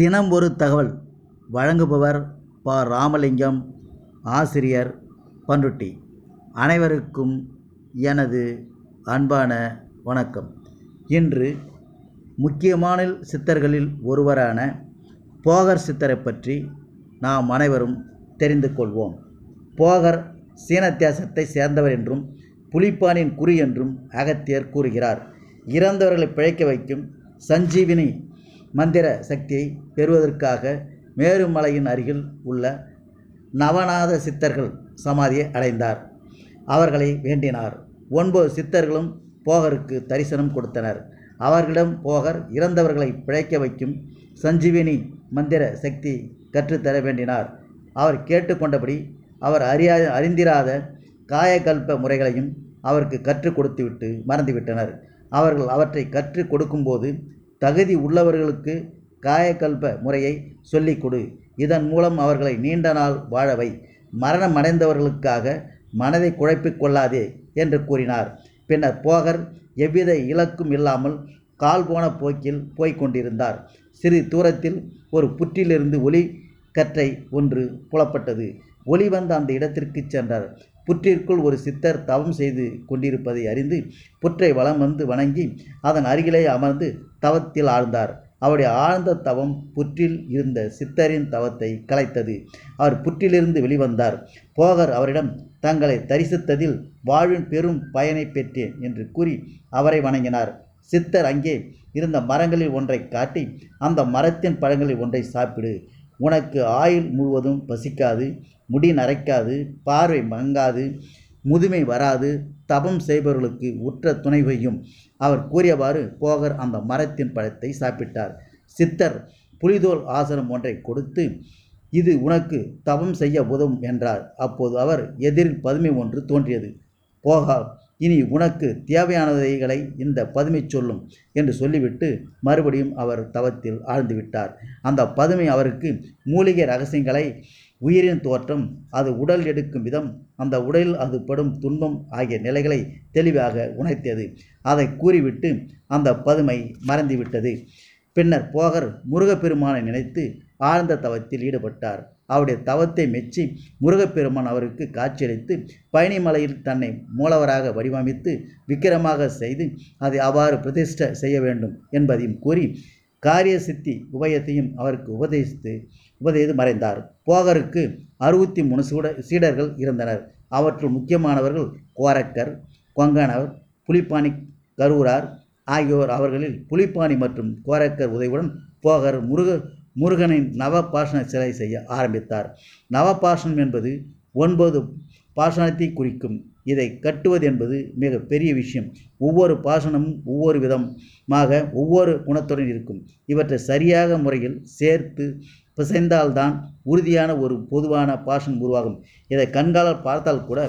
தினம் ஒரு தகவல் வழங்குபவர் ப. ராமலிங்கம் ஆசிரியர் பண்ருட்டி அனைவருக்கும் எனது அன்பான வணக்கம். இன்று முக்கியமான சித்தர்களில் ஒருவரான போகர் சித்தரை பற்றி நாம் அனைவரும் தெரிந்து கொள்வோம். போகர் சீன தேசத்தை சேர்ந்தவர் என்றும் புலிப்பானின் குறி என்றும் அகத்தியர் கூறுகிறார். இறந்தவர்களை பிழைக்க வைக்கும் சஞ்சீவினி மந்திர சக்தியை பெறுவதற்காக மேருமலையின் அருகில் உள்ள நவநாத சித்தர்கள் சமாதியை அடைந்தார். அவர்களை வேண்டினார். ஒன்பது சித்தர்களும் போகருக்கு தரிசனம் கொடுத்தனர். அவர்களிடம் போகர் இறந்தவர்களை பிழைக்க வைக்கும் சஞ்சீவினி மந்திர சக்தி கற்றுத்தர வேண்டினார். அவர் கேட்டுக்கொண்டபடி அவர் அறியா அறிந்திராத காயகல்ப முறைகளையும் அவருக்கு கற்றுக் கொடுத்துவிட்டு மறந்துவிட்டனர். அவர்கள் அவற்றை கற்றுக் கொடுக்கும்போது தகுதி உள்ளவர்களுக்கு காயகல்ப முறையை சொல்லிக் கொடு இதன் மூலம் அவர்களை நீண்ட நாள் வாழவை மரணம் அடைந்தவர்களுக்காக மனதை குழப்பிக் கொள்ளாதே என்று கூறினார். பின்னர் போகர் எவ்வித இலக்கும் இல்லாமல் கால் போன போக்கில் போய்க் கொண்டிருந்தார். சிறிது தூரத்தில் ஒரு புற்றிலிருந்து ஒளி கற்றை ஒன்று புலப்பட்டது. ஒளி வந்த அந்த இடத்திற்கு சென்றார். புற்றிற்குள் ஒரு சித்தர் தவம் செய்து கொண்டிருப்பதை அறிந்து புற்றை வலம் வந்து வணங்கி அதன் அருகிலே அமர்ந்து தவத்தில் ஆழ்ந்தார். அவருடைய ஆழ்ந்த தவம் புற்றில் இருந்த சித்தரின் தவத்தை கலைத்தது. அவர் புற்றிலிருந்து வெளிவந்தார். போகர் அவரிடம் தங்களை தரிசித்ததில் வாழ்வின் பெரும் பயனை பெற்றேன் என்று கூறி அவரை வணங்கினார். சித்தர் அங்கே இருந்த மரங்களில் ஒன்றை காட்டி அந்த மரத்தின் பழங்களில் ஒன்றை சாப்பிடு. உனக்கு ஆயுள் முழுவதும் பசிக்காது முடி நரைக்காது பார்வை மங்காது முதுமை வராது தபம் செய்பவர்களுக்கு உற்ற துணை வையும். அவர் கூறியவாறு போகர் அந்த மரத்தின் பழத்தை சாப்பிட்டார். சித்தர் புலிதோல் ஆசனம் ஒன்றை கொடுத்து இது உனக்கு தவம் செய்ய உதவும் என்றார். அப்போது அவர் எதிரில் பதுமை ஒன்று தோன்றியது. போகா இனி உனக்கு தேவையானவைகளை இந்த பதுமை சொல்லும் என்று சொல்லிவிட்டு மறுபடியும் அவர் தவத்தில் ஆழ்ந்து விட்டார் அந்த பதுமை அவருக்கு மூலிகை ரகசியங்களை உயிரின் தோற்றம் அது உடல் எடுக்கும் விதம் அந்த உடலில் அது படும் துன்பம் ஆகிய நிலைகளை தெளிவாக உணர்த்தியது. அதை கூறிவிட்டு அந்த பதுமை மறந்துவிட்டது. பின்னர் போகர் முருகப்பெருமானை நினைத்து ஆழ்ந்த தவத்தில் ஈடுபட்டார். அவருடைய தவத்தை மெச்சி முருகப்பெருமான் அவருக்கு காட்சியளித்து பழனிமலையில் தன்னை மூலவராக வடிவமைத்து விக்கிரமாக செய்து அதை அவ்வாறு பிரதிஷ்ட செய்ய வேண்டும் என்பதையும் கூறி காரிய சித்தி உபயத்தையும் அவருக்கு உபதேசித்து உபதேசித்து மறைந்தார். போகருக்கு அறுபத்தி மூணு சூட சீடர்கள் இருந்தனர். அவற்றுள் முக்கியமானவர்கள் கோரக்கர் கொங்கணவர் புலிப்பாணி கரூரார் ஆகியோர் அவர்களில் புலிப்பாணி மற்றும் கோரக்கர் உதவியுடன் போகர் முருக முருகனின் நவபாஷண சிலை செய்ய ஆரம்பித்தார். நவபாஷணம் என்பது ஒன்பது பாஷணத்தை குறிக்கும். இதை கட்டுவது என்பது மிக பெரிய விஷயம். ஒவ்வொரு பாசனமும் ஒவ்வொரு விதமாக ஒவ்வொரு குணத்துடன் இருக்கும். இவற்றை சரியாக முறையில் சேர்த்து பிசைந்தால்தான் உறுதியான ஒரு பொதுவான பாஷன் உருவாகும். இதை கண்காலால் பார்த்தால் கூட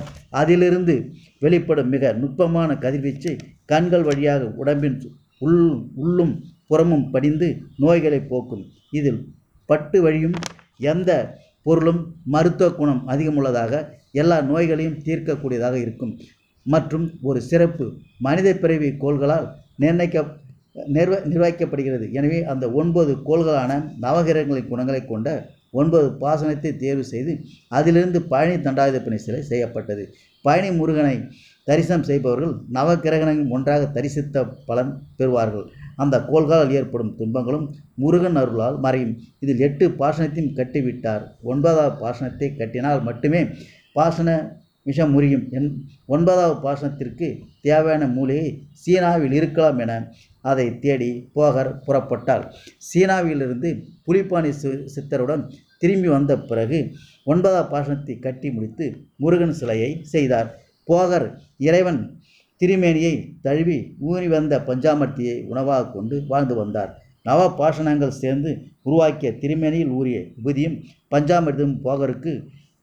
அதிலிருந்து வெளிப்படும் மிக நுட்பமான கதிர்வீச்சு கண்கள் வழியாக உடம்பின் உள் உள்ளும் புறமும் படிந்து நோய்களை போக்கும். இதில் பட்டு வழியும் எந்த பொருளும் மருத்துவ குணம் அதிகமுள்ளதாக எல்லா நோய்களையும் தீர்க்கக்கூடியதாக இருக்கும். மற்றும் ஒரு சிறப்பு மனித பிறவி கோள்களால் நிர்ணயிக்க நிர்வ நிர்வகிக்கப்படுகிறது. எனவே அந்த ஒன்பது கோள்களான நவகிரகங்களின் குணங்களை கொண்ட ஒன்பது பாசனத்தை தேர்வு செய்து அதிலிருந்து பழனி தண்டாயுதப்பணி சிலை செய்யப்பட்டது. பழனி முருகனை தரிசனம் செய்பவர்கள் நவகிரகணங்கள் ஒன்றாக தரிசித்த பலன் பெறுவார்கள். அந்த கோள்களால் ஏற்படும் துன்பங்களும் முருகன் அருளால் மறையும். இதில் எட்டு பாசனத்தையும் கட்டிவிட்டார். ஒன்பதாவது பாசனத்தை கட்டினால் மட்டுமே பாசன விஷம் முறியும் என் ஒன்பதாவது பாசனத்திற்கு தேவையான மூலிகை சீனாவில் இருக்கலாம் என அதை தேடி போகர் புறப்பட்டாள். சீனாவிலிருந்து புலிப்பாணி சித்தருடன் திரும்பி வந்த பிறகு ஒன்பதாம் பாசனத்தை கட்டி முடித்து முருகன் சிலையை செய்தார். போகர் இறைவன் திருமேனியை தழுவி ஊறி வந்த பஞ்சாமர்த்தியை உணவாக கொண்டு வாழ்ந்து வந்தார். நவ பாஷணங்கள் சேர்ந்து உருவாக்கிய திருமேனியில் ஊறிய விபூதியும் பஞ்சாமிர்தம் போகருக்கு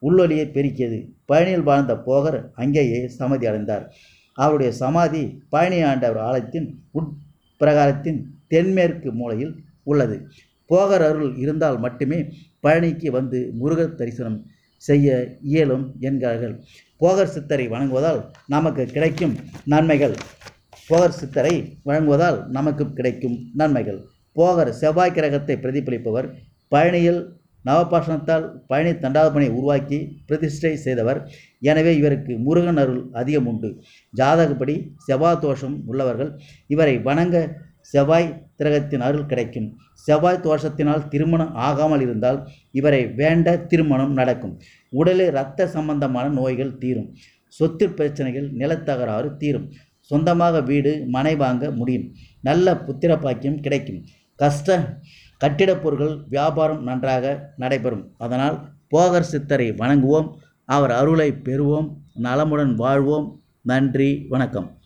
உள்ளொலியை பெருக்கியது. பழனியில் வாழ்ந்த போகர் அங்கேயே சமாதி அடைந்தார். அவருடைய சமாதி பழனி ஆண்டவர் ஆலயத்தின் உட்பிரகாரத்தின் தென்மேற்கு மூலையில் உள்ளது. போகர் அருள் இருந்தால் மட்டுமே பழனிக்கு வந்து முருகர் தரிசனம் செய்ய இயலும் என்கிறார்கள். போகர் சித்தரை வணங்குவதால் நமக்கு கிடைக்கும் நன்மைகள். போகர் சித்தரை வழங்குவதால் நமக்கு கிடைக்கும் நன்மைகள். போகர் செவ்வாய் கிரகத்தை பிரதிபலிப்பவர் பழனியில் நவபாஷணத்தால் பழனி தண்டாபனை உருவாக்கி பிரதிஷ்டை செய்தவர். எனவே இவருக்கு முருகன் அருள் அதிகம் உண்டு. ஜாதகப்படி செவ்வாய் தோஷம் உள்ளவர்கள் இவரை வணங்க செவ்வாய் திரகத்தின் அருள் கிடைக்கும். செவ்வாய் தோஷத்தினால் திருமணம் ஆகாமல் இருந்தால் இவரை வேண்ட திருமணம் நடக்கும். உடலில் இரத்த சம்பந்தமான நோய்கள் தீரும். சொத்து பிரச்சனைகள் நிலத்தகராறு தீரும். சொந்தமாக வீடு மனை வாங்க முடியும். நல்ல புத்திர பாக்கியம் கிடைக்கும். கஷ்ட கட்டிடப் பொருட்கள் வியாபாரம் நன்றாக நடைபெறும். அதனால் போகர் சித்தரை வணங்குவோம். அவர் அருளை பெறுவோம். நலமுடன் வாழ்வோம். நன்றி. வணக்கம்.